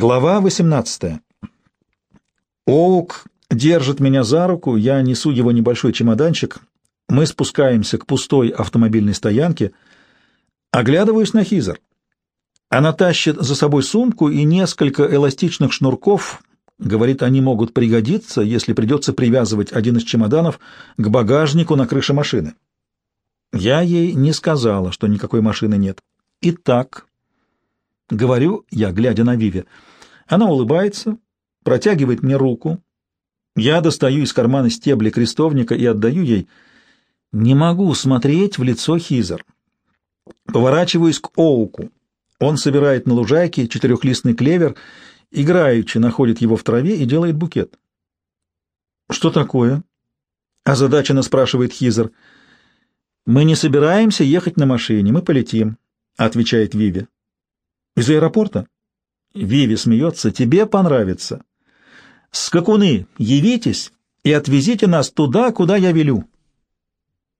Глава 18. Оук держит меня за руку, я несу его небольшой чемоданчик. Мы спускаемся к пустой автомобильной стоянке. Оглядываюсь на Хизер. Она тащит за собой сумку и несколько эластичных шнурков. Говорит, они могут пригодиться, если придется привязывать один из чемоданов к багажнику на крыше машины. Я ей не сказала, что никакой машины нет. Итак, Говорю я, глядя на Виви. Она улыбается, протягивает мне руку. Я достаю из кармана стебли крестовника и отдаю ей. Не могу смотреть в лицо Хизер. Поворачиваюсь к Оуку. Он собирает на лужайке четырехлистный клевер, играючи находит его в траве и делает букет. «Что такое?» — озадаченно спрашивает Хизер. «Мы не собираемся ехать на машине, мы полетим», — отвечает Виви. Из аэропорта? Виви смеется. Тебе понравится. Скакуны, явитесь и отвезите нас туда, куда я велю.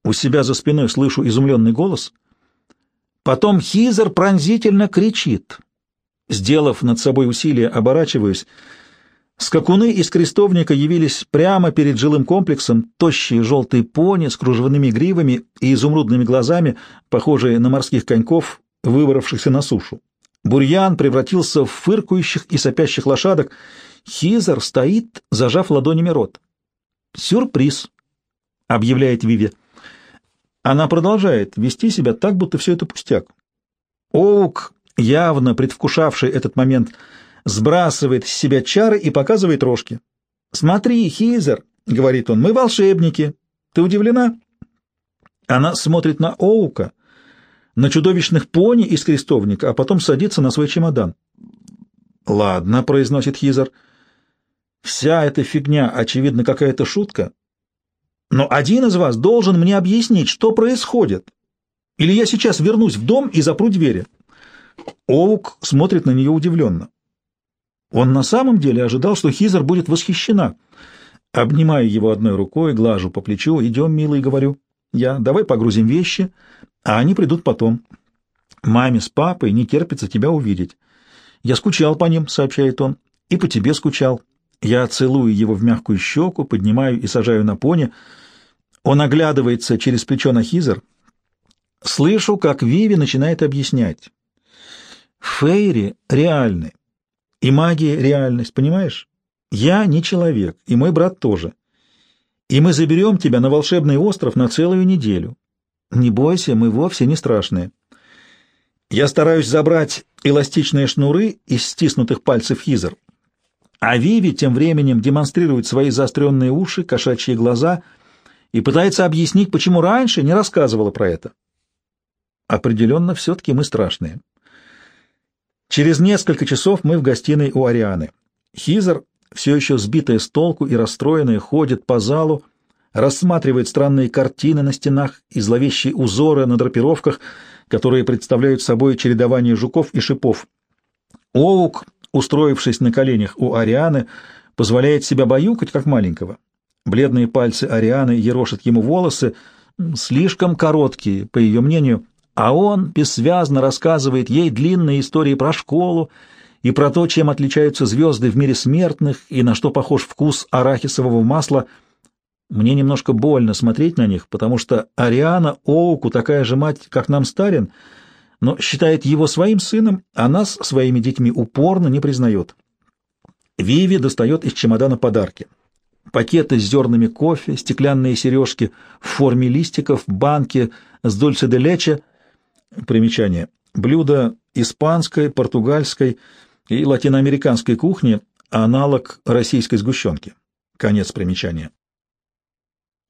У себя за спиной слышу изумленный голос. Потом Хизер пронзительно кричит. Сделав над собой усилие, оборачиваюсь. Скакуны из крестовника явились прямо перед жилым комплексом, тощие желтые пони с кружевными гривами и изумрудными глазами, похожие на морских коньков, выбравшихся на сушу. Бурьян превратился в фыркающих и сопящих лошадок. Хизер стоит, зажав ладонями рот. «Сюрприз», — объявляет Виви. Она продолжает вести себя так, будто все это пустяк. Оук, явно предвкушавший этот момент, сбрасывает с себя чары и показывает рожки. «Смотри, Хизер», — говорит он, — «мы волшебники. Ты удивлена?» Она смотрит на Оука, на чудовищных пони из крестовника, а потом садится на свой чемодан. «Ладно», — произносит Хизер, — «вся эта фигня, очевидно, какая-то шутка. Но один из вас должен мне объяснить, что происходит. Или я сейчас вернусь в дом и запру двери». Оук смотрит на нее удивленно. Он на самом деле ожидал, что Хизер будет восхищена. Обнимаю его одной рукой, глажу по плечу. «Идем, милый», — говорю. «Я, давай погрузим вещи, а они придут потом. Маме с папой не терпится тебя увидеть. Я скучал по ним, сообщает он, и по тебе скучал. Я целую его в мягкую щеку, поднимаю и сажаю на пони. Он оглядывается через плечо на Хизер. Слышу, как Виви начинает объяснять. Фейри реальны, и магия — реальность, понимаешь? Я не человек, и мой брат тоже. И мы заберем тебя на волшебный остров на целую неделю. Не бойся, мы вовсе не страшные. Я стараюсь забрать эластичные шнуры из стиснутых пальцев Хизер. А Виви тем временем демонстрирует свои заостренные уши, кошачьи глаза и пытается объяснить, почему раньше не рассказывала про это. Определенно, все-таки мы страшные. Через несколько часов мы в гостиной у Арианы. Хизер, все еще сбитая с толку и расстроенная, ходит по залу, рассматривает странные картины на стенах и зловещие узоры на драпировках, которые представляют собой чередование жуков и шипов. Оук, устроившись на коленях у Арианы, позволяет себя баюкать, как маленького. Бледные пальцы Арианы ерошат ему волосы, слишком короткие, по ее мнению, а он бессвязно рассказывает ей длинные истории про школу и про то, чем отличаются звезды в мире смертных и на что похож вкус арахисового масла – мне немножко больно смотреть на них, потому что Ариана Оуку такая же мать, как нам Старин, но считает его своим сыном, а нас своими детьми упорно не признает. Виви достает из чемодана подарки. Пакеты с зернами кофе, стеклянные сережки в форме листиков, банки с дольце де лече. Примечание. Блюдо испанской, португальской и латиноамериканской кухни, аналог российской сгущенки. Конец примечания.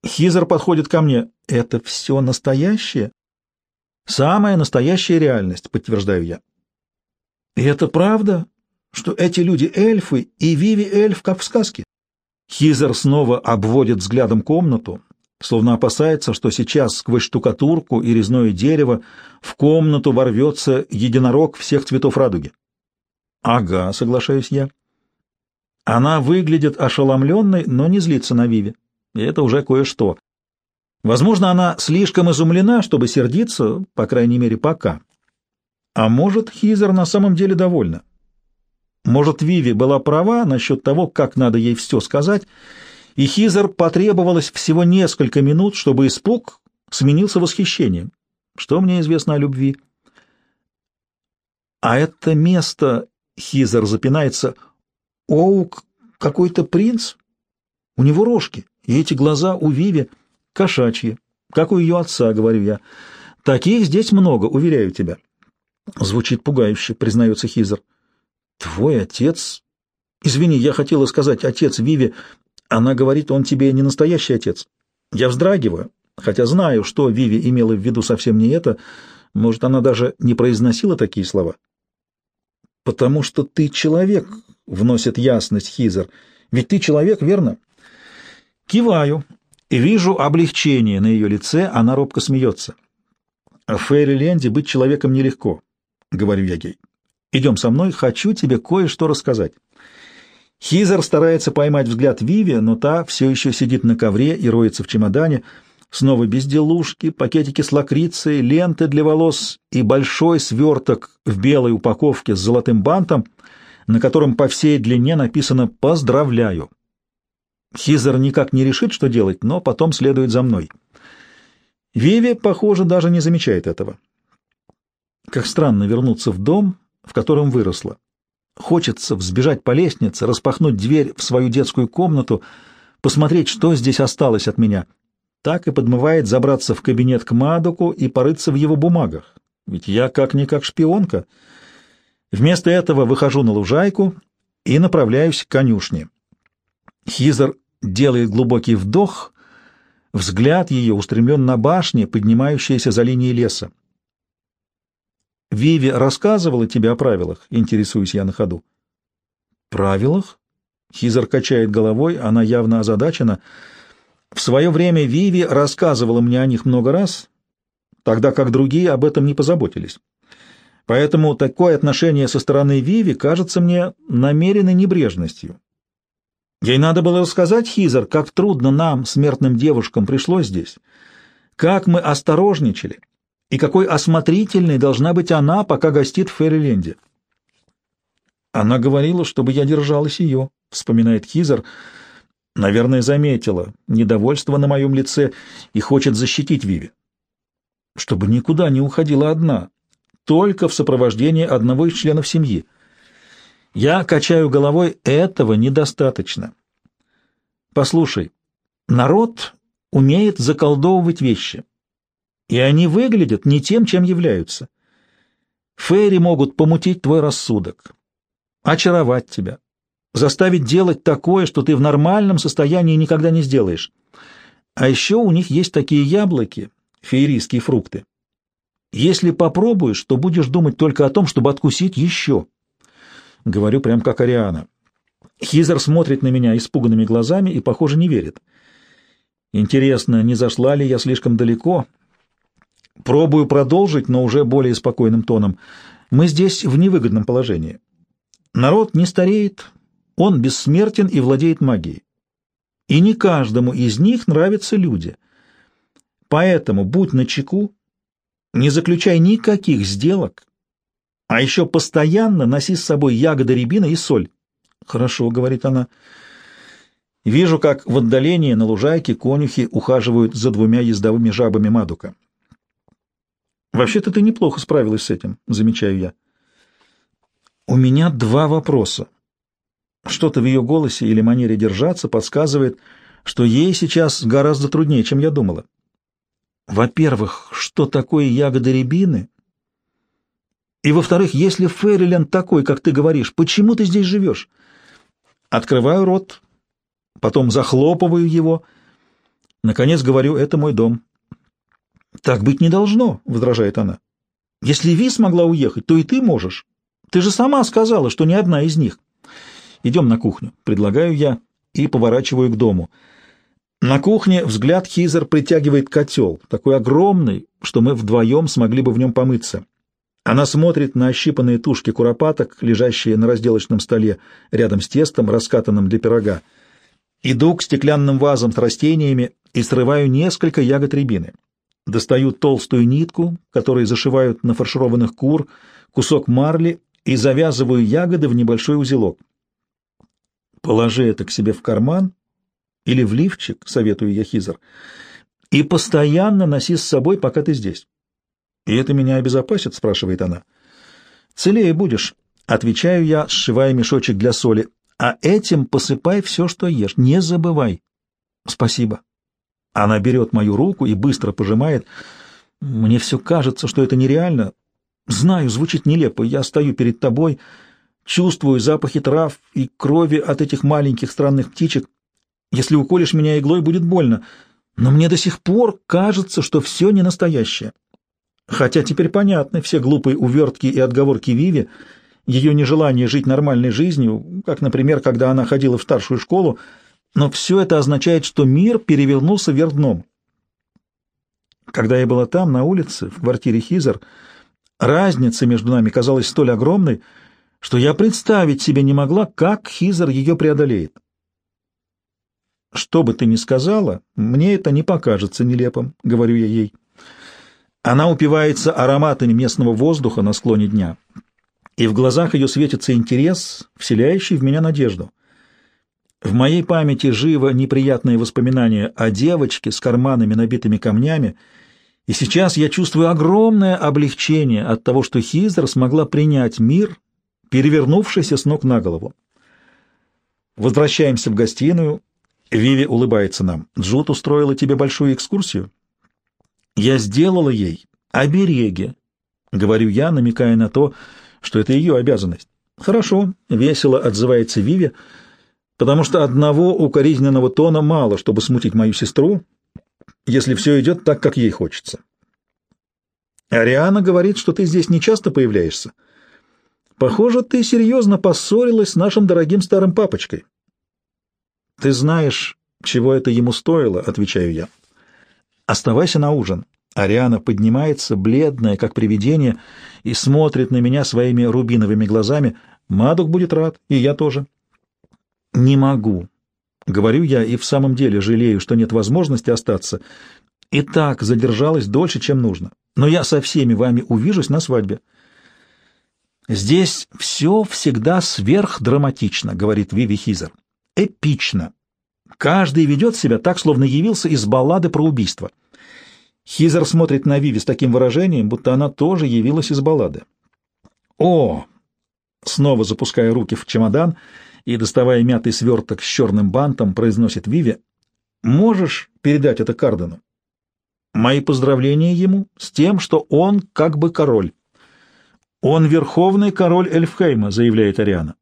Хизер подходит ко мне. Это все настоящее? Самая настоящая реальность, подтверждаю я. И это правда, что эти люди эльфы и Виви эльф, как в сказке? Хизер снова обводит взглядом комнату, словно опасается, что сейчас сквозь штукатурку и резное дерево в комнату ворвется единорог всех цветов радуги. «Ага», — соглашаюсь я. Она выглядит ошеломленной, но не злится на Виви и это уже кое-что. Возможно, она слишком изумлена, чтобы сердиться, по крайней мере, пока. А может, Хизер на самом деле довольна. Может, Виви была права насчет того, как надо ей все сказать, и Хизер потребовалось всего несколько минут, чтобы испуг сменился восхищением. Что мне известно о любви? А это место, Хизер запинается, Оук какой-то принц? У него рожки, и эти глаза у Виви кошачьи, как у ее отца, говорю я. Таких здесь много, уверяю тебя. Звучит пугающе, признается Хизер. Твой отец? Извини, я хотела сказать отец Виви. Она говорит, он тебе не настоящий отец. Я вздрагиваю, хотя знаю, что Виви имела в виду совсем не это. Может, она даже не произносила такие слова. Потому что ты человек, вносит ясность Хизер. Ведь ты человек, верно? Киваю и вижу облегчение на ее лице, она робко смеется. В Фейриленде быть человеком нелегко, говорю я ей. Идем со мной, хочу тебе кое-что рассказать. Хизер старается поймать взгляд Виви, но та все еще сидит на ковре и роется в чемодане. Снова безделушки, пакетики с лакрицей, ленты для волос и большой сверток в белой упаковке с золотым бантом, на котором по всей длине написано «Поздравляю». Хизер никак не решит, что делать, но потом следует за мной. Виви, похоже, даже не замечает этого. Как странно вернуться в дом, в котором выросла. Хочется взбежать по лестнице, распахнуть дверь в свою детскую комнату, посмотреть, что здесь осталось от меня. Так и подмывает забраться в кабинет к Мадоку и порыться в его бумагах. Ведь я как-никак шпионка. Вместо этого выхожу на лужайку и направляюсь к конюшне. Хизер делает глубокий вдох, взгляд ее устремлен на башни, поднимающиеся за линией леса. «Виви рассказывала тебе о правилах?» — интересуюсь я на ходу. «Правилах?» — Хизер качает головой, она явно озадачена. «В свое время Виви рассказывала мне о них много раз, тогда как другие об этом не позаботились. Поэтому такое отношение со стороны Виви кажется мне намеренной небрежностью. Ей надо было рассказать, Хизер, как трудно нам, смертным девушкам, пришлось здесь, как мы осторожничали, и какой осмотрительной должна быть она, пока гостит в Ферриленде. Она говорила, чтобы я держалась ее, — вспоминает Хизер, — наверное, заметила недовольство на моем лице и хочет защитить Виви. Чтобы никуда не уходила одна, только в сопровождении одного из членов семьи — я качаю головой, этого недостаточно. Послушай, народ умеет заколдовывать вещи, и они выглядят не тем, чем являются. Фейри могут помутить твой рассудок, очаровать тебя, заставить делать такое, что ты в нормальном состоянии никогда не сделаешь. А еще у них есть такие яблоки, феерийские фрукты. Если попробуешь, то будешь думать только о том, чтобы откусить еще. Говорю прям как Ариана. Хизер смотрит на меня испуганными глазами и, похоже, не верит. Интересно, не зашла ли я слишком далеко? Пробую продолжить, но уже более спокойным тоном. Мы здесь в невыгодном положении. Народ не стареет, он бессмертен и владеет магией. И не каждому из них нравятся люди. Поэтому будь начеку, не заключай никаких сделок а еще постоянно носи с собой ягоды рябина и соль. Хорошо, говорит она. Вижу, как в отдалении на лужайке конюхи ухаживают за двумя ездовыми жабами Мадука. Вообще-то ты неплохо справилась с этим, замечаю я. У меня два вопроса. Что-то в ее голосе или манере держаться подсказывает, что ей сейчас гораздо труднее, чем я думала. Во-первых, что такое ягоды рябины? И, во-вторых, если Ферриленд такой, как ты говоришь, почему ты здесь живешь? Открываю рот, потом захлопываю его. Наконец говорю, это мой дом. Так быть не должно, возражает она. Если Ви смогла уехать, то и ты можешь. Ты же сама сказала, что ни одна из них. Идем на кухню, предлагаю я и поворачиваю к дому. На кухне взгляд Хизер притягивает котел, такой огромный, что мы вдвоем смогли бы в нем помыться. Она смотрит на ощипанные тушки куропаток, лежащие на разделочном столе рядом с тестом, раскатанным для пирога. Иду к стеклянным вазам с растениями и срываю несколько ягод рябины. Достаю толстую нитку, которой зашивают на фаршированных кур, кусок марли и завязываю ягоды в небольшой узелок. Положи это к себе в карман или в лифчик, советую я Хизер, и постоянно носи с собой, пока ты здесь. И это меня обезопасит, спрашивает она. Целее будешь, отвечаю я, сшивая мешочек для соли, а этим посыпай все, что ешь, не забывай. Спасибо. Она берет мою руку и быстро пожимает. Мне все кажется, что это нереально. Знаю, звучит нелепо. Я стою перед тобой, чувствую запахи трав и крови от этих маленьких странных птичек. Если уколешь меня иглой, будет больно. Но мне до сих пор кажется, что все не настоящее. Хотя теперь понятны все глупые увертки и отговорки Виви, ее нежелание жить нормальной жизнью, как, например, когда она ходила в старшую школу, но все это означает, что мир перевернулся вверх дном. Когда я была там, на улице, в квартире Хизер, разница между нами казалась столь огромной, что я представить себе не могла, как Хизер ее преодолеет. «Что бы ты ни сказала, мне это не покажется нелепым», — говорю я ей. Она упивается ароматами местного воздуха на склоне дня, и в глазах ее светится интерес, вселяющий в меня надежду. В моей памяти живо неприятные воспоминания о девочке с карманами, набитыми камнями, и сейчас я чувствую огромное облегчение от того, что Хизер смогла принять мир, перевернувшийся с ног на голову. Возвращаемся в гостиную. Виви улыбается нам. Джуд устроила тебе большую экскурсию? Я сделала ей обереги, говорю я, намекая на то, что это ее обязанность. Хорошо, весело отзывается Виви потому что одного укоризненного тона мало, чтобы смутить мою сестру, если все идет так, как ей хочется. Ариана говорит, что ты здесь не часто появляешься. Похоже, ты серьезно поссорилась с нашим дорогим старым папочкой. Ты знаешь, чего это ему стоило, отвечаю я. Оставайся на ужин. Ариана поднимается, бледная, как привидение, и смотрит на меня своими рубиновыми глазами. Мадук будет рад, и я тоже. «Не могу», — говорю я, и в самом деле жалею, что нет возможности остаться. И так задержалась дольше, чем нужно. Но я со всеми вами увижусь на свадьбе. «Здесь все всегда сверхдраматично», — говорит Виви Хизер. «Эпично. Каждый ведет себя так, словно явился из баллады про убийство». Хизер смотрит на Виви с таким выражением, будто она тоже явилась из баллады. «О!» Снова запуская руки в чемодан — и, доставая мятый сверток с черным бантом, произносит Виви, «Можешь передать это Кардену?» «Мои поздравления ему с тем, что он как бы король». «Он верховный король Эльфхейма», — заявляет Ариана.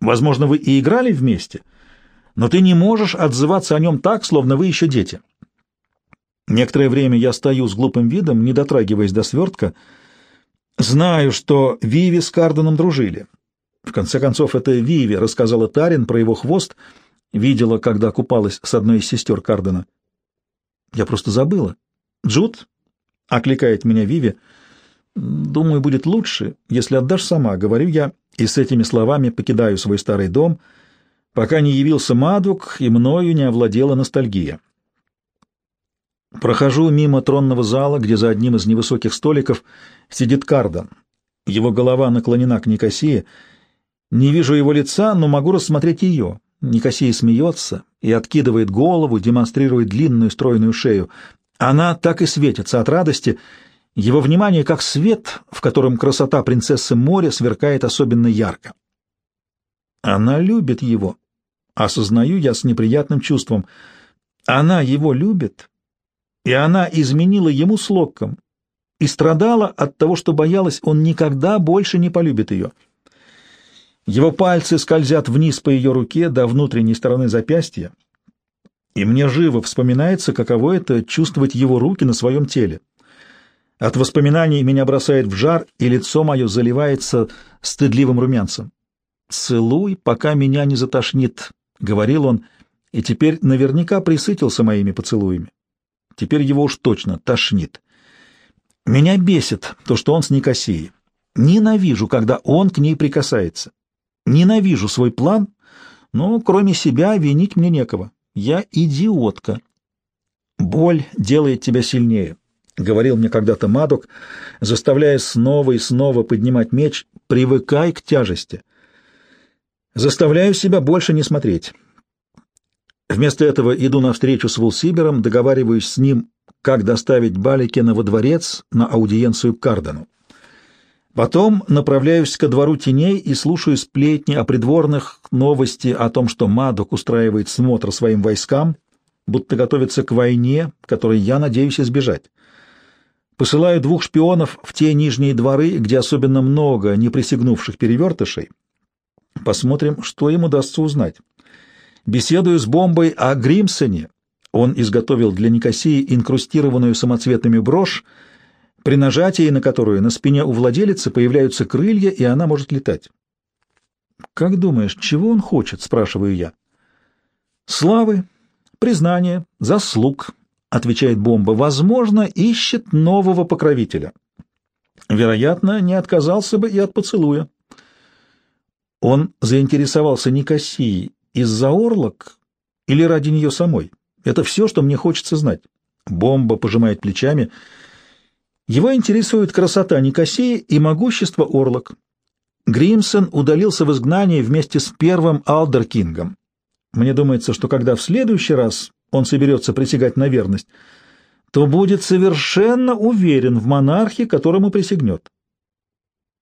«Возможно, вы и играли вместе, но ты не можешь отзываться о нем так, словно вы еще дети». Некоторое время я стою с глупым видом, не дотрагиваясь до свертка. Знаю, что Виви с Карденом дружили. В конце концов, это Виви рассказала Тарин про его хвост, видела, когда купалась с одной из сестер Кардена. Я просто забыла. «Джуд?» — окликает меня Виви. «Думаю, будет лучше, если отдашь сама», — говорю я, и с этими словами покидаю свой старый дом, пока не явился Мадук и мною не овладела ностальгия. Прохожу мимо тронного зала, где за одним из невысоких столиков сидит Карден. Его голова наклонена к Никосии — не вижу его лица, но могу рассмотреть ее. Никосия смеется и откидывает голову, демонстрирует длинную стройную шею. Она так и светится от радости. Его внимание как свет, в котором красота принцессы моря сверкает особенно ярко. Она любит его. Осознаю я с неприятным чувством. Она его любит, и она изменила ему с Локком и страдала от того, что боялась, он никогда больше не полюбит ее. Его пальцы скользят вниз по ее руке до внутренней стороны запястья, и мне живо вспоминается, каково это — чувствовать его руки на своем теле. От воспоминаний меня бросает в жар, и лицо мое заливается стыдливым румянцем. «Целуй, пока меня не затошнит», — говорил он, и теперь наверняка присытился моими поцелуями. Теперь его уж точно тошнит. Меня бесит то, что он с Никосией. Ненавижу, когда он к ней прикасается. Ненавижу свой план, но кроме себя винить мне некого. Я идиотка. Боль делает тебя сильнее. — говорил мне когда-то Мадок, заставляя снова и снова поднимать меч, — привыкай к тяжести. Заставляю себя больше не смотреть. Вместо этого иду навстречу с Вулсибером, договариваюсь с ним, как доставить Баликена во дворец на аудиенцию к Кардану. Потом направляюсь ко двору теней и слушаю сплетни о придворных, новости о том, что Мадок устраивает смотр своим войскам, будто готовится к войне, которой я надеюсь избежать. Посылаю двух шпионов в те нижние дворы, где особенно много неприсягнувших перевертышей. Посмотрим, что им удастся узнать. Беседую с бомбой о Гримсоне. Он изготовил для Никосии инкрустированную самоцветными брошь, при нажатии на которую на спине у владелицы появляются крылья, и она может летать. «Как думаешь, чего он хочет?» — спрашиваю я. «Славы, признания, заслуг», — отвечает бомба. «Возможно, ищет нового покровителя. Вероятно, не отказался бы и от поцелуя». Он заинтересовался Никосией из-за орлок или ради нее самой? Это все, что мне хочется знать. Бомба пожимает плечами — его интересует красота Никосии и могущество Орлок. Гримсон удалился в изгнание вместе с первым Алдеркингом. Мне думается, что когда в следующий раз он соберется присягать на верность, то будет совершенно уверен в монархе, которому присягнет.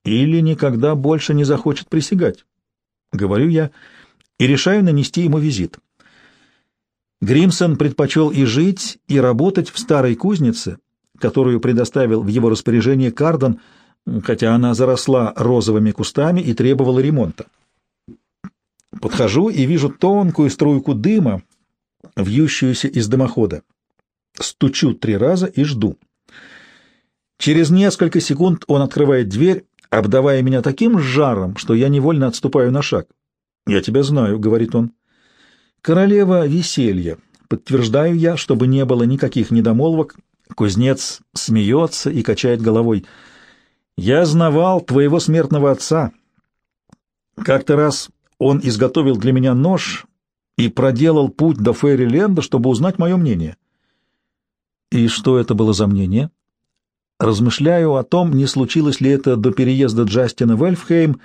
Или никогда больше не захочет присягать, говорю я, и решаю нанести ему визит. Гримсон предпочел и жить, и работать в старой кузнице, которую предоставил в его распоряжение Кардон, хотя она заросла розовыми кустами и требовала ремонта. Подхожу и вижу тонкую струйку дыма, вьющуюся из дымохода. Стучу три раза и жду. Через несколько секунд он открывает дверь, обдавая меня таким жаром, что я невольно отступаю на шаг. «Я тебя знаю», — говорит он. «Королева веселья», — подтверждаю я, чтобы не было никаких недомолвок, Кузнец смеется и качает головой. «Я знавал твоего смертного отца. Как-то раз он изготовил для меня нож и проделал путь до Фейриленда, чтобы узнать мое мнение». «И что это было за мнение?» Размышляю о том, не случилось ли это до переезда Джастина в Эльфхейм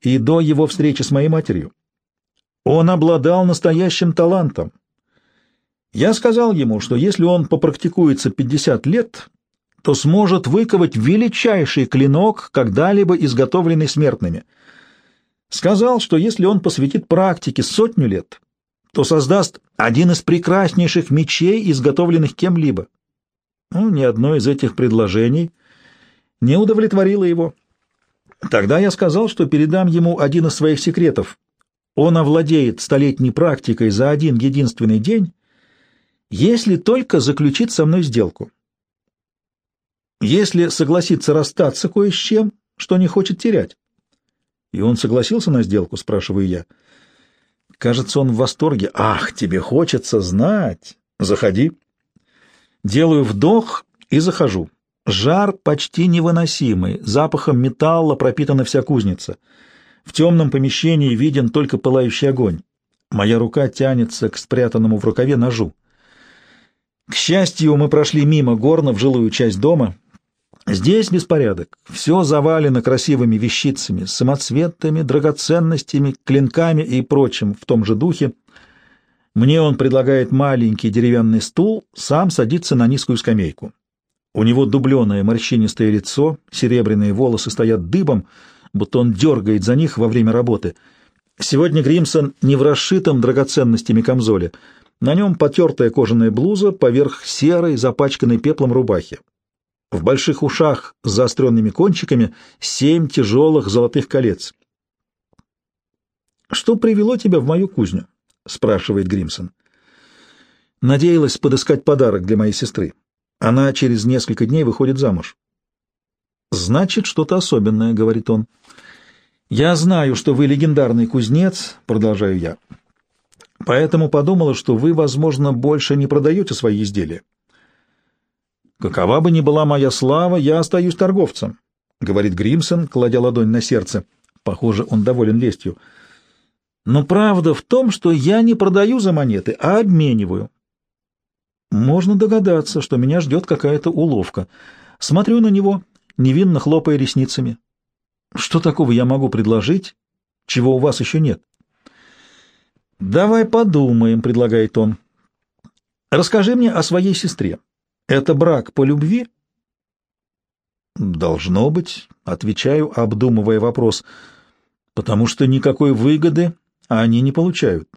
и до его встречи с моей матерью. Он обладал настоящим талантом, я сказал ему, что если он попрактикуется 50 лет, то сможет выковать величайший клинок, когда-либо изготовленный смертными. Сказал, что если он посвятит практике сотню лет, то создаст один из прекраснейших мечей, изготовленных кем-либо. Ну, ни одно из этих предложений не удовлетворило его. Тогда я сказал, что передам ему один из своих секретов. Он овладеет столетней практикой за один единственный день если только заключит со мной сделку. Если согласится расстаться кое с чем, что не хочет терять. И он согласился на сделку, спрашиваю я. Кажется, он в восторге. Ах, тебе хочется знать. Заходи. Делаю вдох и захожу. Жар почти невыносимый, запахом металла пропитана вся кузница. В темном помещении виден только пылающий огонь. Моя рука тянется к спрятанному в рукаве ножу. К счастью, мы прошли мимо горна в жилую часть дома. Здесь беспорядок. Все завалено красивыми вещицами, самоцветами, драгоценностями, клинками и прочим в том же духе. Мне он предлагает маленький деревянный стул, сам садится на низкую скамейку. У него дубленое морщинистое лицо, серебряные волосы стоят дыбом, будто он дергает за них во время работы. Сегодня Гримсон не в расшитом драгоценностями камзоле — на нем потертая кожаная блуза поверх серой, запачканной пеплом рубахи. В больших ушах с заостренными кончиками семь тяжелых золотых колец. «Что привело тебя в мою кузню?» — спрашивает Гримсон. «Надеялась подыскать подарок для моей сестры. Она через несколько дней выходит замуж». «Значит, что-то особенное», — говорит он. «Я знаю, что вы легендарный кузнец», — продолжаю я. Поэтому подумала, что вы, возможно, больше не продаете свои изделия. Какова бы ни была моя слава, я остаюсь торговцем, — говорит Гримсон, кладя ладонь на сердце. Похоже, он доволен лестью. Но правда в том, что я не продаю за монеты, а обмениваю. Можно догадаться, что меня ждет какая-то уловка. Смотрю на него, невинно хлопая ресницами. Что такого я могу предложить, чего у вас еще нет? «Давай подумаем», — предлагает он. «Расскажи мне о своей сестре. Это брак по любви?» «Должно быть», — отвечаю, обдумывая вопрос, «потому что никакой выгоды они не получают».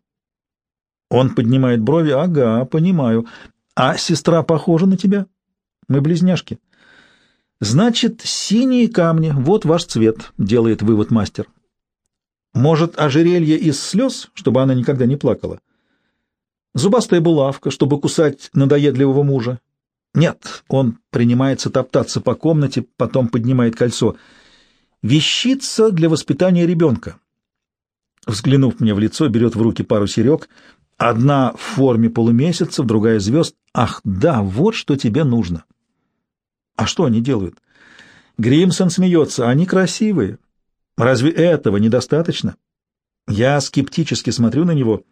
Он поднимает брови. «Ага, понимаю. А сестра похожа на тебя? Мы близняшки». «Значит, синие камни — вот ваш цвет», — делает вывод мастер. «Может, ожерелье из слез, чтобы она никогда не плакала? Зубастая булавка, чтобы кусать надоедливого мужа? Нет, он принимается топтаться по комнате, потом поднимает кольцо. Вещица для воспитания ребенка». Взглянув мне в лицо, берет в руки пару серег, одна в форме полумесяцев, другая звезд. «Ах, да, вот что тебе нужно!» А что они делают? Гримсон смеется. Они красивые. Разве этого недостаточно? Я скептически смотрю на него.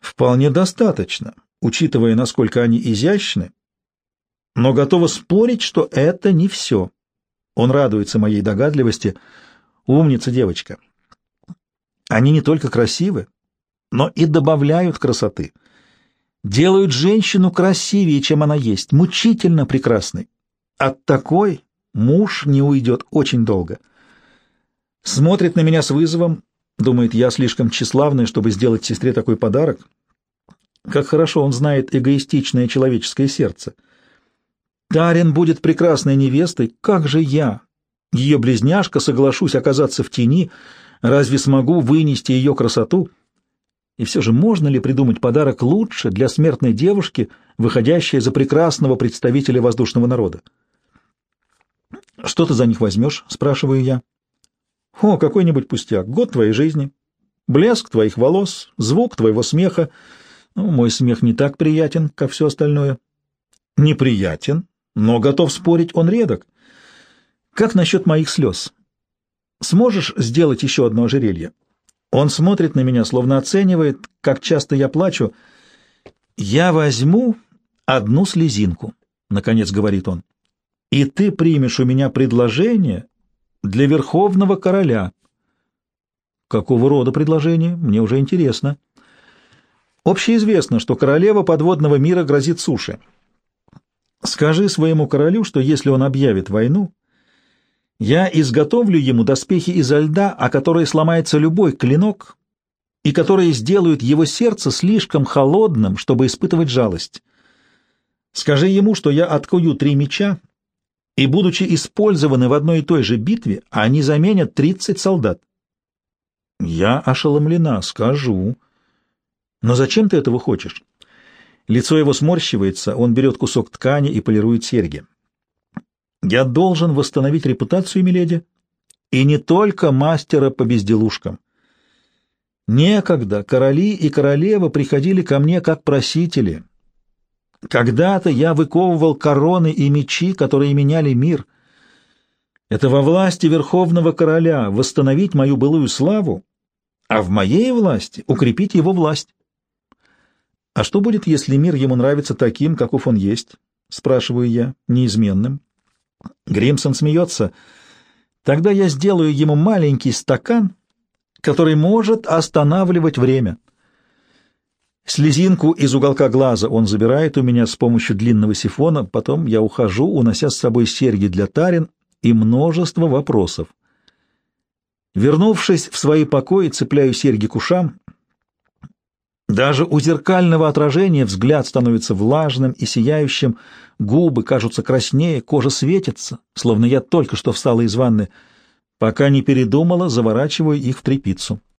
Вполне достаточно, учитывая, насколько они изящны, но готова спорить, что это не все. Он радуется моей догадливости. Умница девочка. Они не только красивы, но и добавляют красоты. Делают женщину красивее, чем она есть, мучительно прекрасной. От такой муж не уйдет очень долго. Смотрит на меня с вызовом, думает, я слишком тщеславный, чтобы сделать сестре такой подарок. Как хорошо он знает эгоистичное человеческое сердце. Тарин будет прекрасной невестой, как же я, ее близняшка, соглашусь оказаться в тени, разве смогу вынести ее красоту? И все же можно ли придумать подарок лучше для смертной девушки, выходящей за прекрасного представителя воздушного народа? «Что ты за них возьмешь?» — спрашиваю я. «О, какой-нибудь пустяк. Год твоей жизни. Блеск твоих волос, звук твоего смеха. Ну, мой смех не так приятен, как все остальное». «Неприятен, но готов спорить, он редок. Как насчет моих слез? Сможешь сделать еще одно ожерелье?» Он смотрит на меня, словно оценивает, как часто я плачу. «Я возьму одну слезинку», — наконец говорит он и ты примешь у меня предложение для верховного короля. Какого рода предложение? Мне уже интересно. Общеизвестно, что королева подводного мира грозит суше. Скажи своему королю, что если он объявит войну, я изготовлю ему доспехи изо льда, о которые сломается любой клинок, и которые сделают его сердце слишком холодным, чтобы испытывать жалость. Скажи ему, что я откую три меча, и, будучи использованы в одной и той же битве, они заменят 30 солдат. Я ошеломлена, скажу. Но зачем ты этого хочешь? Лицо его сморщивается, он берет кусок ткани и полирует серьги. Я должен восстановить репутацию Миледи, и не только мастера по безделушкам. Некогда короли и королевы приходили ко мне как просители, когда-то я выковывал короны и мечи, которые меняли мир. Это во власти Верховного Короля восстановить мою былую славу, а в моей власти укрепить его власть. А что будет, если мир ему нравится таким, каков он есть? Спрашиваю я, неизменным. Гримсон смеется. Тогда я сделаю ему маленький стакан, который может останавливать время. Слезинку из уголка глаза он забирает у меня с помощью длинного сифона, потом я ухожу, унося с собой серьги для тарин и множество вопросов. Вернувшись в свои покои, цепляю серьги к ушам. Даже у зеркального отражения взгляд становится влажным и сияющим, губы кажутся краснее, кожа светится, словно я только что встала из ванны. Пока не передумала, заворачиваю их в тряпицу.